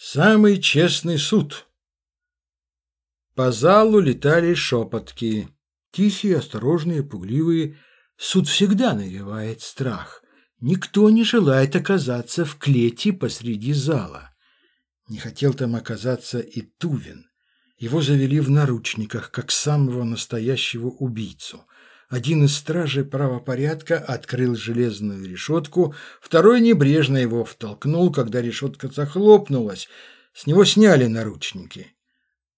Самый честный суд. По залу летали шепотки. Тихие, осторожные, пугливые. Суд всегда навевает страх. Никто не желает оказаться в клете посреди зала. Не хотел там оказаться и Тувин. Его завели в наручниках, как самого настоящего убийцу. Один из стражей правопорядка открыл железную решетку, второй небрежно его втолкнул, когда решетка захлопнулась. С него сняли наручники.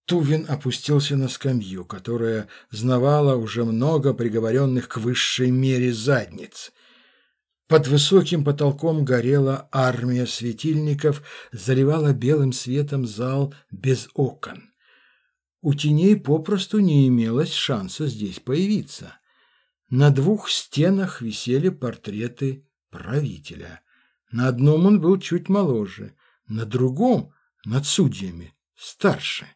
Тувин опустился на скамью, которая знавала уже много приговоренных к высшей мере задниц. Под высоким потолком горела армия светильников, заливала белым светом зал без окон. У теней попросту не имелось шанса здесь появиться. На двух стенах висели портреты правителя. На одном он был чуть моложе, на другом, над судьями, старше.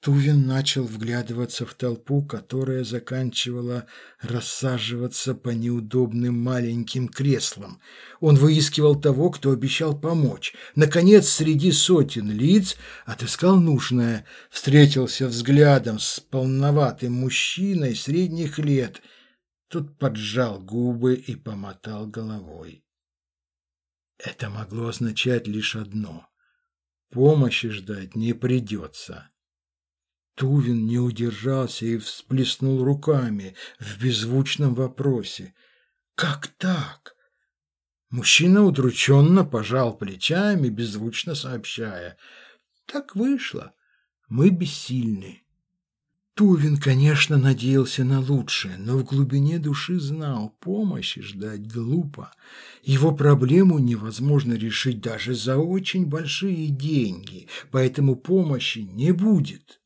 Тувин начал вглядываться в толпу, которая заканчивала рассаживаться по неудобным маленьким креслам. Он выискивал того, кто обещал помочь. Наконец, среди сотен лиц отыскал нужное, встретился взглядом с полноватым мужчиной средних лет – Тут поджал губы и помотал головой. Это могло означать лишь одно. Помощи ждать не придется. Тувин не удержался и всплеснул руками в беззвучном вопросе. «Как так?» Мужчина удрученно пожал плечами, беззвучно сообщая. «Так вышло. Мы бессильны. Тувин, конечно, надеялся на лучшее, но в глубине души знал, помощи ждать глупо. Его проблему невозможно решить даже за очень большие деньги, поэтому помощи не будет.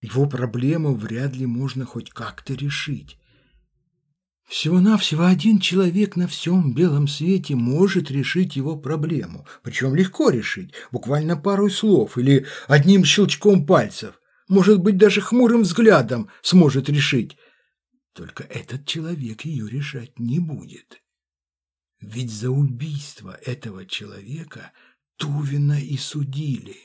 Его проблему вряд ли можно хоть как-то решить. Всего-навсего один человек на всем белом свете может решить его проблему, причем легко решить, буквально пару слов или одним щелчком пальцев – может быть, даже хмурым взглядом сможет решить. Только этот человек ее решать не будет. Ведь за убийство этого человека Тувина и судили.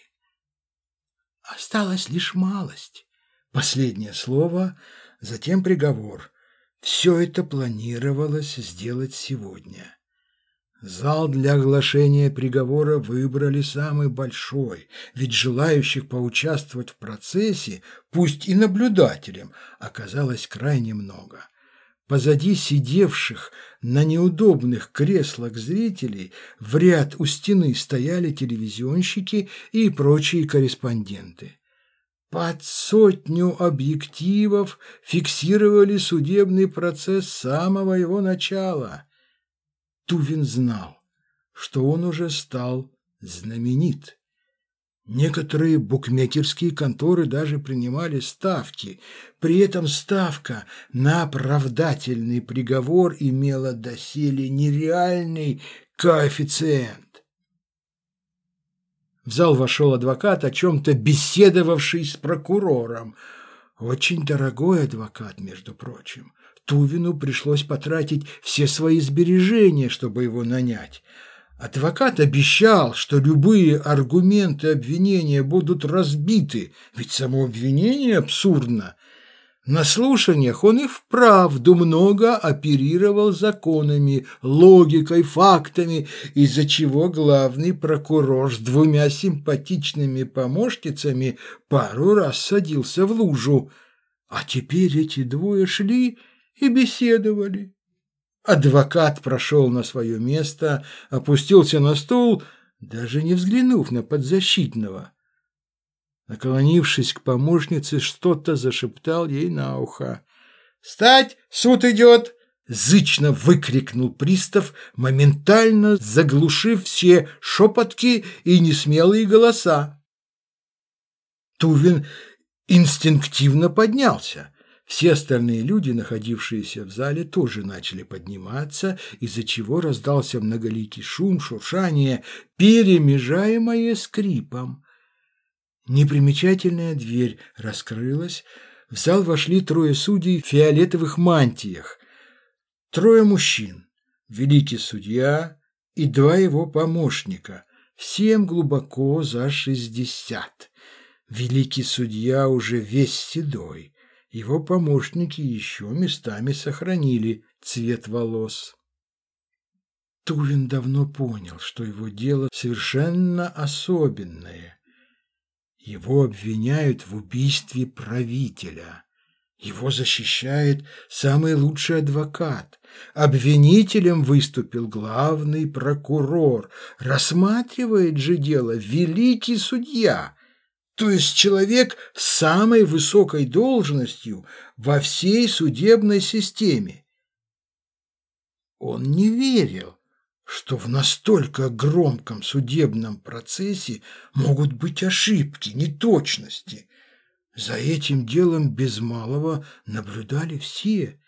Осталась лишь малость. Последнее слово, затем приговор. Все это планировалось сделать сегодня. Зал для оглашения приговора выбрали самый большой, ведь желающих поучаствовать в процессе, пусть и наблюдателем, оказалось крайне много. Позади сидевших на неудобных креслах зрителей в ряд у стены стояли телевизионщики и прочие корреспонденты. Под сотню объективов фиксировали судебный процесс с самого его начала – Тувин знал, что он уже стал знаменит. Некоторые букмекерские конторы даже принимали ставки. При этом ставка на оправдательный приговор имела доселе нереальный коэффициент. В зал вошел адвокат, о чем-то беседовавший с прокурором. Очень дорогой адвокат, между прочим. Тувину пришлось потратить все свои сбережения, чтобы его нанять. Адвокат обещал, что любые аргументы обвинения будут разбиты, ведь само обвинение абсурдно. На слушаниях он и вправду много оперировал законами, логикой, фактами, из-за чего главный прокурор с двумя симпатичными помощницами пару раз садился в лужу. А теперь эти двое шли и беседовали. Адвокат прошел на свое место, опустился на стул, даже не взглянув на подзащитного. Наклонившись к помощнице, что-то зашептал ей на ухо. «Встать! Суд идет!» Зычно выкрикнул пристав, моментально заглушив все шепотки и несмелые голоса. Тувин инстинктивно поднялся. Все остальные люди, находившиеся в зале, тоже начали подниматься, из-за чего раздался многоликий шум, шуршание, перемежаемое скрипом. Непримечательная дверь раскрылась, в зал вошли трое судей в фиолетовых мантиях, трое мужчин, великий судья и два его помощника. Всем глубоко за шестьдесят. Великий судья уже весь седой. Его помощники еще местами сохранили цвет волос. Тувин давно понял, что его дело совершенно особенное. Его обвиняют в убийстве правителя. Его защищает самый лучший адвокат. Обвинителем выступил главный прокурор. Рассматривает же дело великий судья, то есть человек с самой высокой должностью во всей судебной системе. Он не верил, что в настолько громком судебном процессе могут быть ошибки, неточности. За этим делом без малого наблюдали все.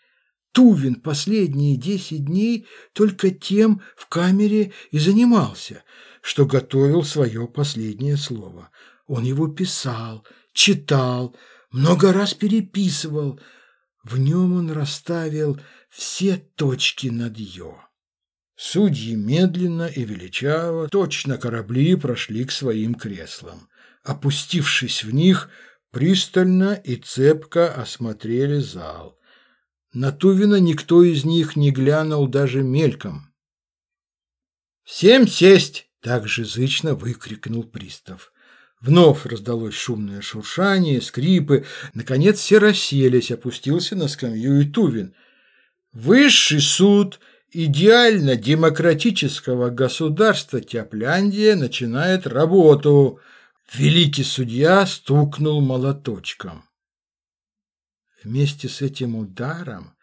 Тувин последние десять дней только тем в камере и занимался, что готовил свое последнее слово. Он его писал, читал, много раз переписывал. В нем он расставил все точки над «ё». Судьи медленно и величаво, точно корабли, прошли к своим креслам. Опустившись в них, пристально и цепко осмотрели зал. На Тувина никто из них не глянул даже мельком. «Всем сесть!» – так же зычно выкрикнул пристав. Вновь раздалось шумное шуршание, скрипы. Наконец все расселись, опустился на скамью и Тувин. «Высший суд!» идеально демократического государства Тяпляндия начинает работу. Великий судья стукнул молоточком. Вместе с этим ударом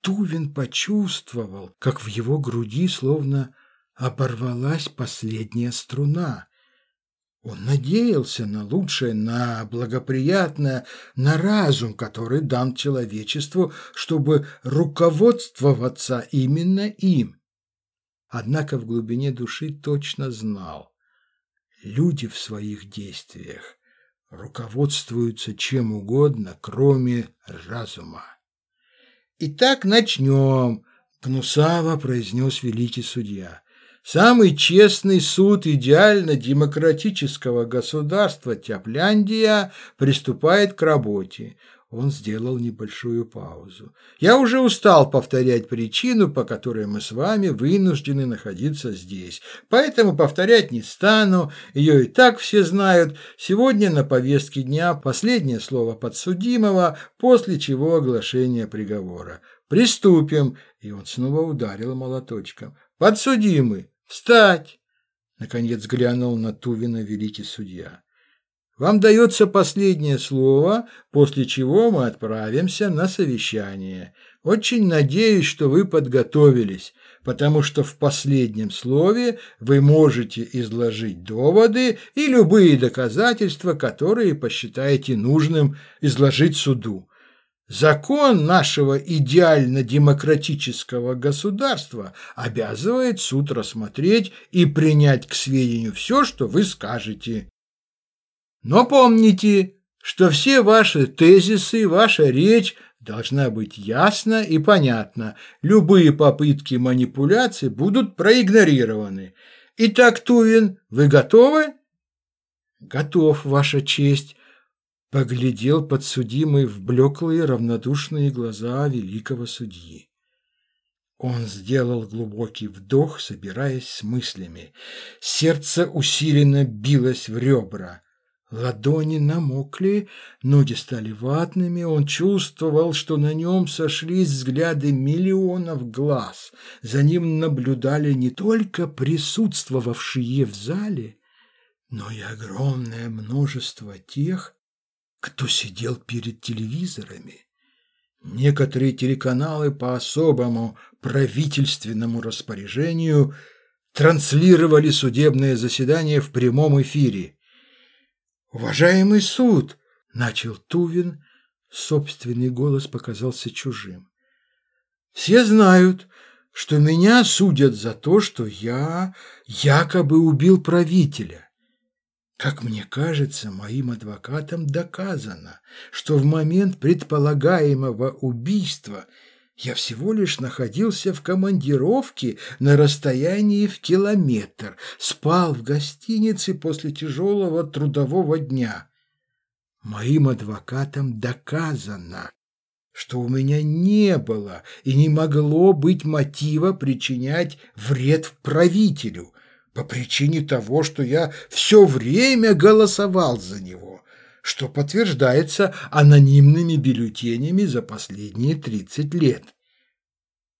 Тувин почувствовал, как в его груди словно оборвалась последняя струна. Он надеялся на лучшее, на благоприятное, на разум, который дан человечеству, чтобы руководствоваться именно им. Однако в глубине души точно знал, люди в своих действиях руководствуются чем угодно, кроме разума. «Итак, начнем», — гнусаво произнес великий судья. Самый честный суд идеально-демократического государства Тяпляндия приступает к работе. Он сделал небольшую паузу. Я уже устал повторять причину, по которой мы с вами вынуждены находиться здесь. Поэтому повторять не стану, ее и так все знают. Сегодня на повестке дня последнее слово подсудимого, после чего оглашение приговора. Приступим. И он снова ударил молоточком. Подсудимый, «Встать!» — наконец глянул на Тувина великий судья. «Вам дается последнее слово, после чего мы отправимся на совещание. Очень надеюсь, что вы подготовились, потому что в последнем слове вы можете изложить доводы и любые доказательства, которые посчитаете нужным изложить суду. Закон нашего идеально-демократического государства обязывает суд рассмотреть и принять к сведению все, что вы скажете. Но помните, что все ваши тезисы, ваша речь должна быть ясна и понятна. Любые попытки манипуляции будут проигнорированы. Итак, Тувин, вы готовы? Готов, Ваша честь. Поглядел подсудимый в блеклые равнодушные глаза великого судьи. Он сделал глубокий вдох, собираясь с мыслями. Сердце усиленно билось в ребра. Ладони намокли, ноги стали ватными, он чувствовал, что на нем сошлись взгляды миллионов глаз. За ним наблюдали не только присутствовавшие в зале, но и огромное множество тех, кто сидел перед телевизорами. Некоторые телеканалы по особому правительственному распоряжению транслировали судебное заседание в прямом эфире. «Уважаемый суд!» – начал Тувин, собственный голос показался чужим. «Все знают, что меня судят за то, что я якобы убил правителя. Как мне кажется, моим адвокатам доказано, что в момент предполагаемого убийства Я всего лишь находился в командировке на расстоянии в километр, спал в гостинице после тяжелого трудового дня. Моим адвокатам доказано, что у меня не было и не могло быть мотива причинять вред правителю по причине того, что я все время голосовал за него, что подтверждается анонимными бюллетенями за последние 30 лет.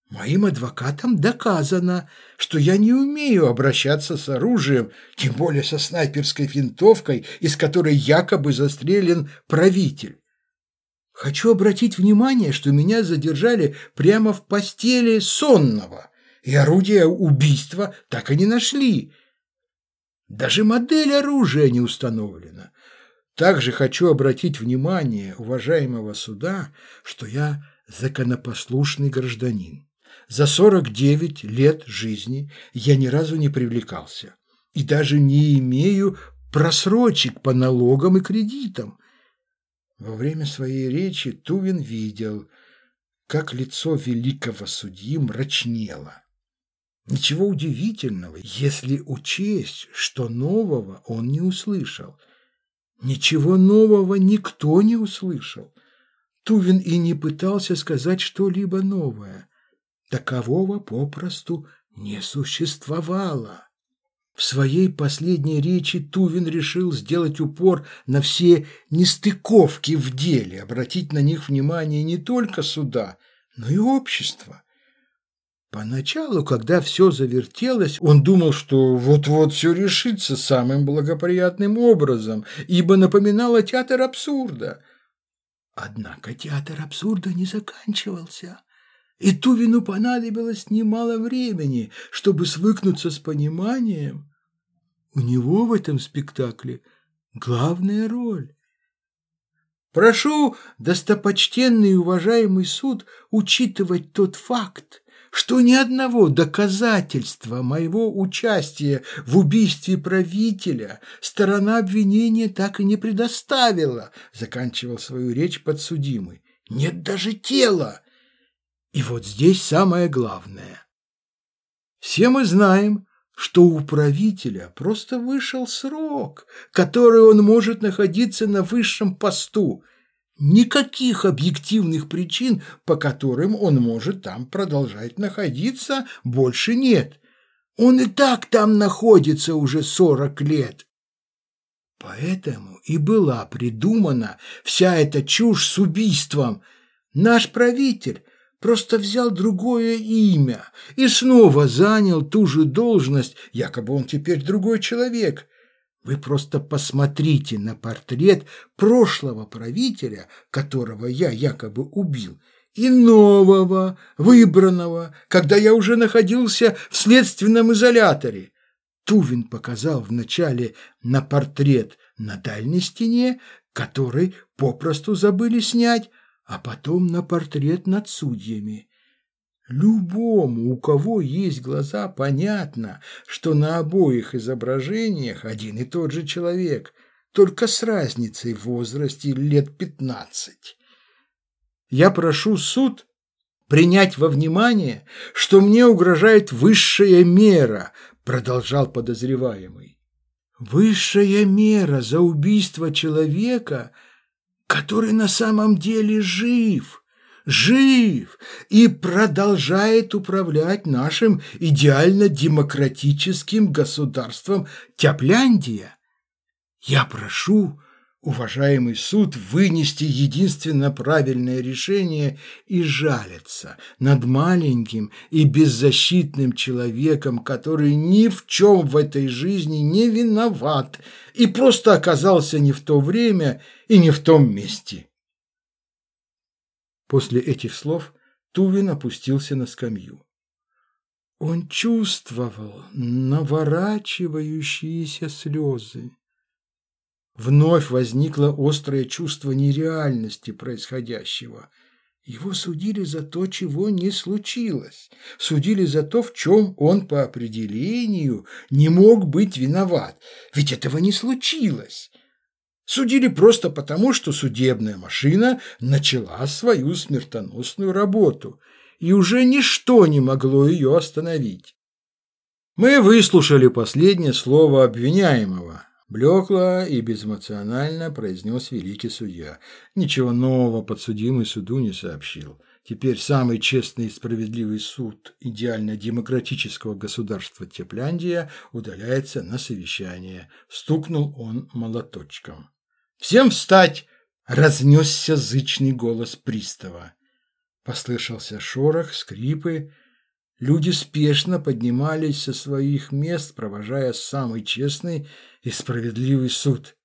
Моим адвокатам доказано, что я не умею обращаться с оружием, тем более со снайперской винтовкой, из которой якобы застрелен правитель. Хочу обратить внимание, что меня задержали прямо в постели сонного, и орудия убийства так и не нашли. Даже модель оружия не установлена. Также хочу обратить внимание уважаемого суда, что я законопослушный гражданин. За 49 лет жизни я ни разу не привлекался и даже не имею просрочек по налогам и кредитам. Во время своей речи Тувин видел, как лицо великого судьи мрачнело. Ничего удивительного, если учесть, что нового он не услышал. Ничего нового никто не услышал. Тувин и не пытался сказать что-либо новое. Такового попросту не существовало. В своей последней речи Тувин решил сделать упор на все нестыковки в деле, обратить на них внимание не только суда, но и общества. Поначалу, когда все завертелось, он думал, что вот-вот все решится самым благоприятным образом, ибо напоминало театр абсурда. Однако театр абсурда не заканчивался. И Тувину понадобилось немало времени, чтобы свыкнуться с пониманием. У него в этом спектакле главная роль. Прошу, достопочтенный и уважаемый суд, учитывать тот факт, что ни одного доказательства моего участия в убийстве правителя сторона обвинения так и не предоставила, заканчивал свою речь подсудимый. Нет даже тела, и вот здесь самое главное. Все мы знаем, что у правителя просто вышел срок, который он может находиться на высшем посту. Никаких объективных причин, по которым он может там продолжать находиться, больше нет. Он и так там находится уже сорок лет. Поэтому и была придумана вся эта чушь с убийством. Наш правитель просто взял другое имя и снова занял ту же должность, якобы он теперь другой человек. Вы просто посмотрите на портрет прошлого правителя, которого я якобы убил, и нового, выбранного, когда я уже находился в следственном изоляторе. Тувин показал вначале на портрет на дальней стене, который попросту забыли снять, а потом на портрет над судьями. Любому, у кого есть глаза, понятно, что на обоих изображениях один и тот же человек, только с разницей в возрасте лет пятнадцать. Я прошу суд принять во внимание, что мне угрожает высшая мера, продолжал подозреваемый. Высшая мера за убийство человека – который на самом деле жив, жив и продолжает управлять нашим идеально-демократическим государством Тяпляндия. Я прошу уважаемый суд вынести единственно правильное решение и жалиться над маленьким и беззащитным человеком, который ни в чем в этой жизни не виноват и просто оказался не в то время и не в том месте. После этих слов Тувин опустился на скамью. Он чувствовал наворачивающиеся слезы. Вновь возникло острое чувство нереальности происходящего. Его судили за то, чего не случилось. Судили за то, в чем он по определению не мог быть виноват. Ведь этого не случилось. Судили просто потому, что судебная машина начала свою смертоносную работу. и уже ничто не могло ее остановить. Мы выслушали последнее слово обвиняемого. Блекло и безэмоционально произнес великий судья. Ничего нового подсудимый суду не сообщил. Теперь самый честный и справедливый суд идеально демократического государства Тепляндия удаляется на совещание. Стукнул он молоточком. «Всем встать!» – разнесся зычный голос пристава. Послышался шорох, скрипы. Люди спешно поднимались со своих мест, провожая самый честный и справедливый суд.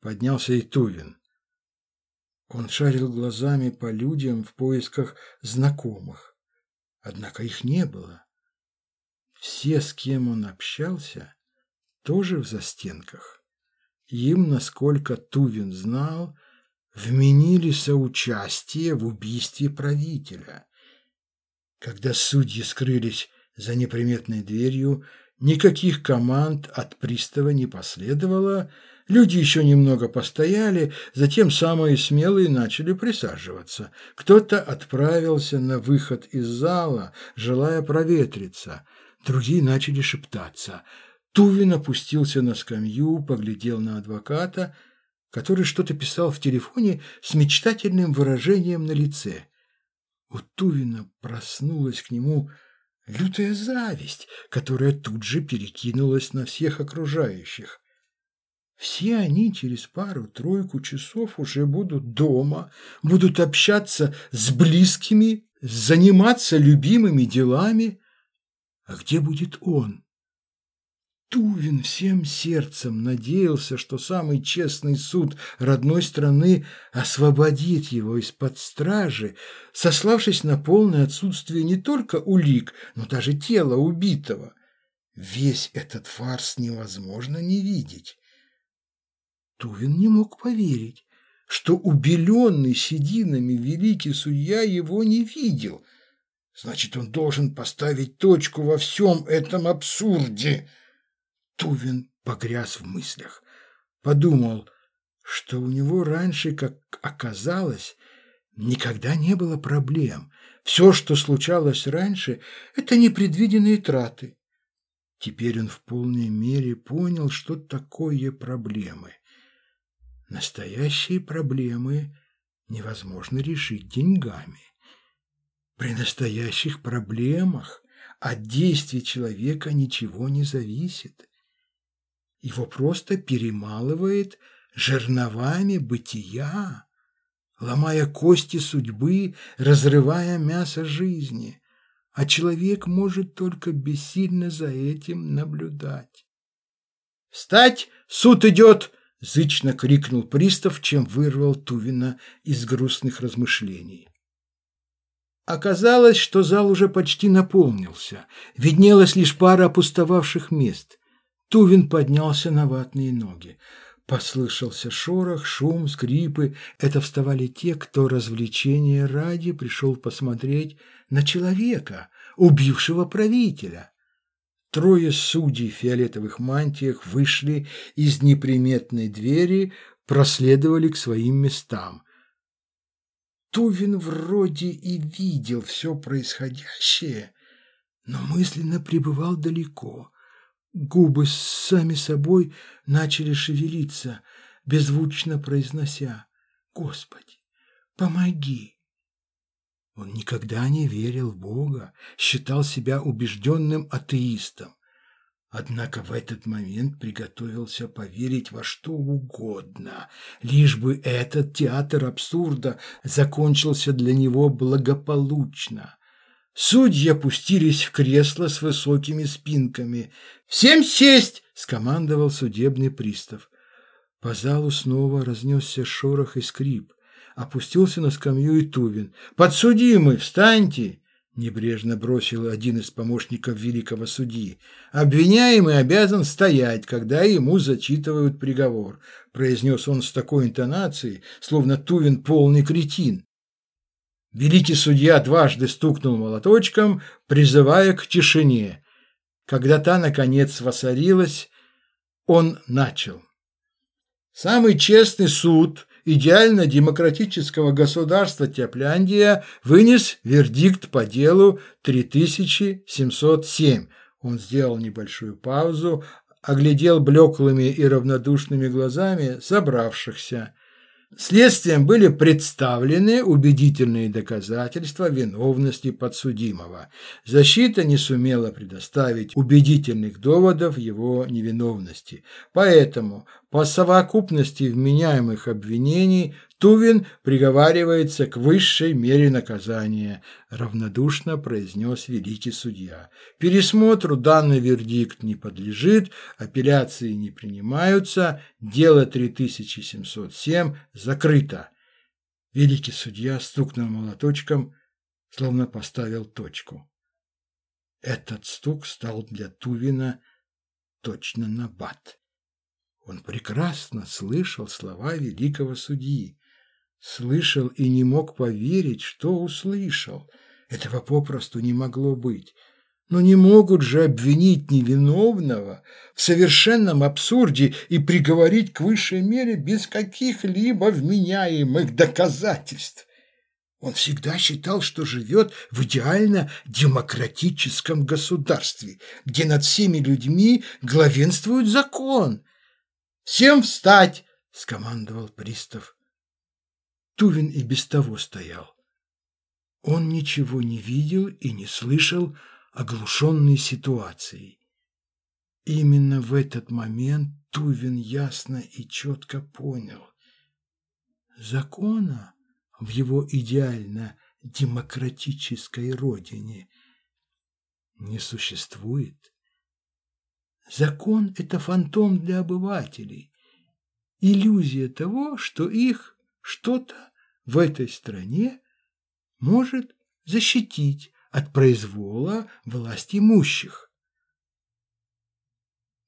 Поднялся и Тувин. Он шарил глазами по людям в поисках знакомых. Однако их не было. Все, с кем он общался, тоже в застенках. Им, насколько Тувин знал, вменили соучастие в убийстве правителя. Когда судьи скрылись за неприметной дверью, никаких команд от пристава не последовало, Люди еще немного постояли, затем самые смелые начали присаживаться. Кто-то отправился на выход из зала, желая проветриться. Другие начали шептаться. Тувин опустился на скамью, поглядел на адвоката, который что-то писал в телефоне с мечтательным выражением на лице. У Тувина проснулась к нему лютая зависть, которая тут же перекинулась на всех окружающих. Все они через пару-тройку часов уже будут дома, будут общаться с близкими, заниматься любимыми делами. А где будет он? Тувин всем сердцем надеялся, что самый честный суд родной страны освободит его из-под стражи, сославшись на полное отсутствие не только улик, но даже тела убитого. Весь этот фарс невозможно не видеть. Тувин не мог поверить, что убеленный сединами великий судья его не видел. Значит, он должен поставить точку во всем этом абсурде. Тувин погряз в мыслях. Подумал, что у него раньше, как оказалось, никогда не было проблем. Все, что случалось раньше, это непредвиденные траты. Теперь он в полной мере понял, что такое проблемы. Настоящие проблемы невозможно решить деньгами. При настоящих проблемах от действий человека ничего не зависит. Его просто перемалывает жерновами бытия, ломая кости судьбы, разрывая мясо жизни, а человек может только бессильно за этим наблюдать. «Встать! Суд идет!» – зычно крикнул пристав, чем вырвал Тувина из грустных размышлений. Оказалось, что зал уже почти наполнился. Виднелась лишь пара опустовавших мест. Тувин поднялся на ватные ноги. Послышался шорох, шум, скрипы. Это вставали те, кто развлечения ради пришел посмотреть на человека, убившего правителя. Трое судей в фиолетовых мантиях вышли из неприметной двери, проследовали к своим местам. Тувин вроде и видел все происходящее, но мысленно пребывал далеко. Губы сами собой начали шевелиться, беззвучно произнося «Господи, помоги!» Он никогда не верил в Бога, считал себя убежденным атеистом. Однако в этот момент приготовился поверить во что угодно, лишь бы этот театр абсурда закончился для него благополучно. Судьи опустились в кресло с высокими спинками. «Всем сесть!» – скомандовал судебный пристав. По залу снова разнесся шорох и скрип. Опустился на скамью и Тувин. «Подсудимый, встаньте!» Небрежно бросил один из помощников великого судьи. «Обвиняемый обязан стоять, когда ему зачитывают приговор», произнес он с такой интонацией, словно Тувин полный кретин. Великий судья дважды стукнул молоточком, призывая к тишине. Когда та, наконец, воцарилась, он начал. «Самый честный суд идеально-демократического государства Тепляндия вынес вердикт по делу 3707. Он сделал небольшую паузу, оглядел блеклыми и равнодушными глазами собравшихся. Следствием были представлены убедительные доказательства виновности подсудимого. Защита не сумела предоставить убедительных доводов его невиновности. Поэтому по совокупности вменяемых обвинений Тувин приговаривается к высшей мере наказания, равнодушно произнес великий судья. Пересмотру данный вердикт не подлежит, апелляции не принимаются, дело 3707 закрыто. Великий судья стукнул молоточком, словно поставил точку. Этот стук стал для Тувина точно на бат. Он прекрасно слышал слова великого судьи. Слышал и не мог поверить, что услышал. Этого попросту не могло быть. Но не могут же обвинить невиновного в совершенном абсурде и приговорить к высшей мере без каких-либо вменяемых доказательств. Он всегда считал, что живет в идеально демократическом государстве, где над всеми людьми главенствует закон. «Всем встать!» – скомандовал пристав. Тувин и без того стоял. Он ничего не видел и не слышал, оглушенной ситуацией. Именно в этот момент Тувин ясно и четко понял. Закона в его идеально демократической родине не существует. Закон – это фантом для обывателей, иллюзия того, что их что-то в этой стране может защитить от произвола власть имущих.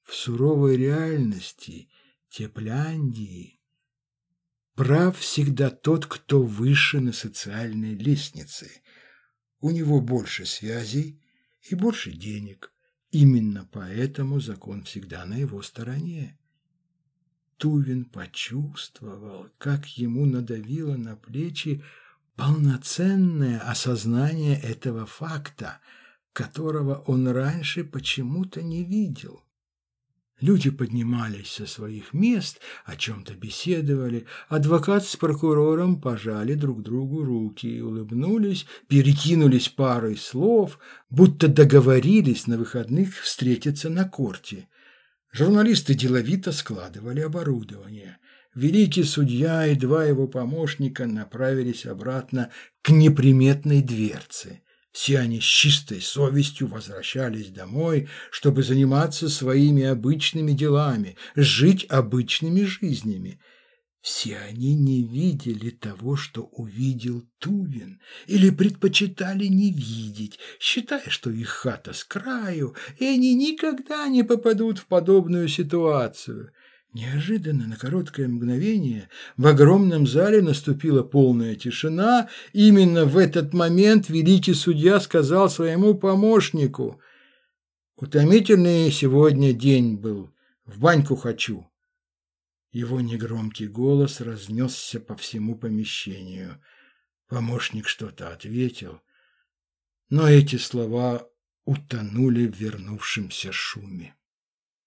В суровой реальности Тепляндии прав всегда тот, кто выше на социальной лестнице. У него больше связей и больше денег. Именно поэтому закон всегда на его стороне. Тувин почувствовал, как ему надавило на плечи полноценное осознание этого факта, которого он раньше почему-то не видел. Люди поднимались со своих мест, о чем-то беседовали. Адвокат с прокурором пожали друг другу руки и улыбнулись, перекинулись парой слов, будто договорились на выходных встретиться на корте. Журналисты деловито складывали оборудование. Великий судья и два его помощника направились обратно к неприметной дверце. Все они с чистой совестью возвращались домой, чтобы заниматься своими обычными делами, жить обычными жизнями. Все они не видели того, что увидел Тувин, или предпочитали не видеть, считая, что их хата с краю, и они никогда не попадут в подобную ситуацию. Неожиданно, на короткое мгновение, в огромном зале наступила полная тишина. Именно в этот момент великий судья сказал своему помощнику, «Утомительный сегодня день был, в баньку хочу». Его негромкий голос разнесся по всему помещению. Помощник что-то ответил, но эти слова утонули в вернувшемся шуме.